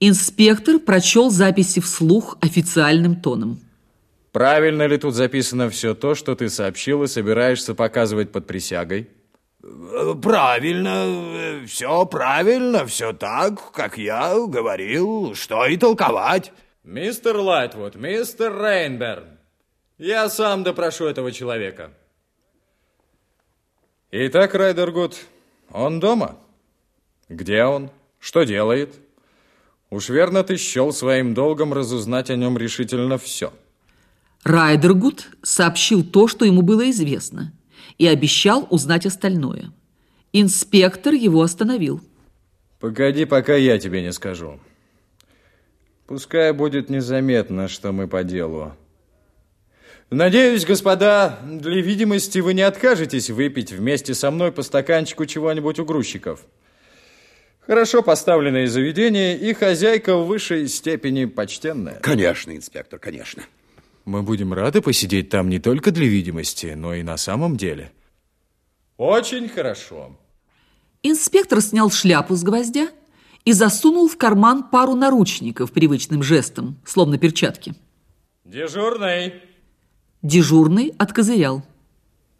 Инспектор прочел записи вслух официальным тоном. Правильно ли тут записано все то, что ты сообщил и собираешься показывать под присягой? Правильно, все правильно, все так, как я говорил, что и толковать. Мистер Лайтвуд, мистер Рейнберн, я сам допрошу этого человека. Итак, Райдергуд, он дома? Где он? Что делает? Уж верно ты счел своим долгом разузнать о нем решительно все. Райдергуд сообщил то, что ему было известно, и обещал узнать остальное. Инспектор его остановил. Погоди, пока я тебе не скажу. Пускай будет незаметно, что мы по делу. Надеюсь, господа, для видимости вы не откажетесь выпить вместе со мной по стаканчику чего-нибудь у грузчиков. Хорошо поставленное заведение и хозяйка в высшей степени почтенная. Конечно, инспектор, конечно. Мы будем рады посидеть там не только для видимости, но и на самом деле. Очень хорошо. Инспектор снял шляпу с гвоздя и засунул в карман пару наручников привычным жестом, словно перчатки. Дежурный. Дежурный откозырял.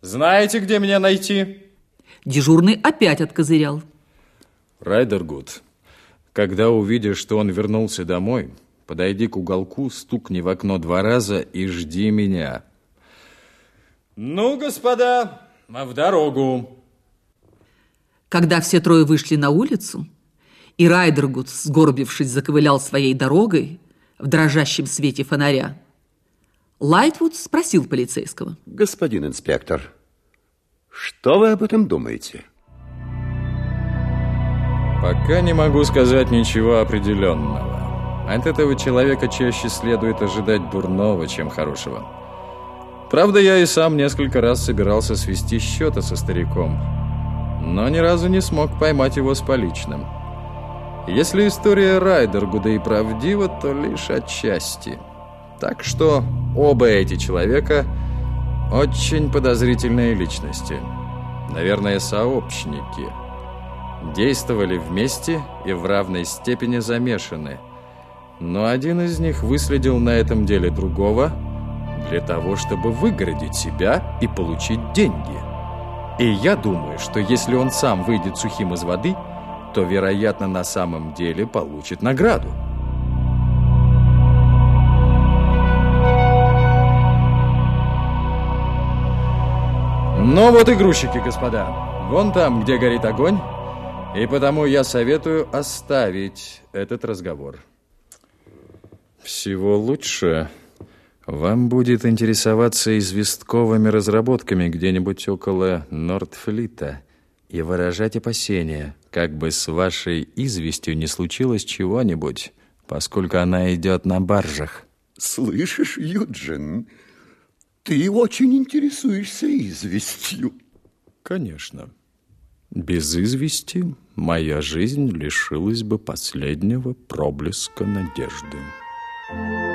Знаете, где меня найти? Дежурный опять откозырял. Райдергуд, когда увидишь, что он вернулся домой, подойди к уголку, стукни в окно два раза и жди меня. Ну, господа, в дорогу. Когда все трое вышли на улицу, и Райдергуд, сгорбившись, заковылял своей дорогой в дрожащем свете фонаря, Лайтвуд спросил полицейского. Господин инспектор, что вы об этом думаете? Пока не могу сказать ничего определенного. От этого человека чаще следует ожидать дурного, чем хорошего. Правда, я и сам несколько раз собирался свести счеты со стариком, но ни разу не смог поймать его с поличным. Если история Райдергуда и правдива, то лишь отчасти. Так что оба эти человека очень подозрительные личности. Наверное, сообщники – действовали вместе и в равной степени замешаны. Но один из них выследил на этом деле другого для того, чтобы выгородить себя и получить деньги. И я думаю, что если он сам выйдет сухим из воды, то, вероятно, на самом деле получит награду. Ну вот и грузчики, господа. Вон там, где горит огонь, и потому я советую оставить этот разговор. Всего лучше вам будет интересоваться известковыми разработками где-нибудь около Нордфлита и выражать опасения, как бы с вашей известью не случилось чего-нибудь, поскольку она идет на баржах. Слышишь, Юджин, ты очень интересуешься известью. Конечно. Без извести моя жизнь лишилась бы последнего проблеска надежды. Thank you.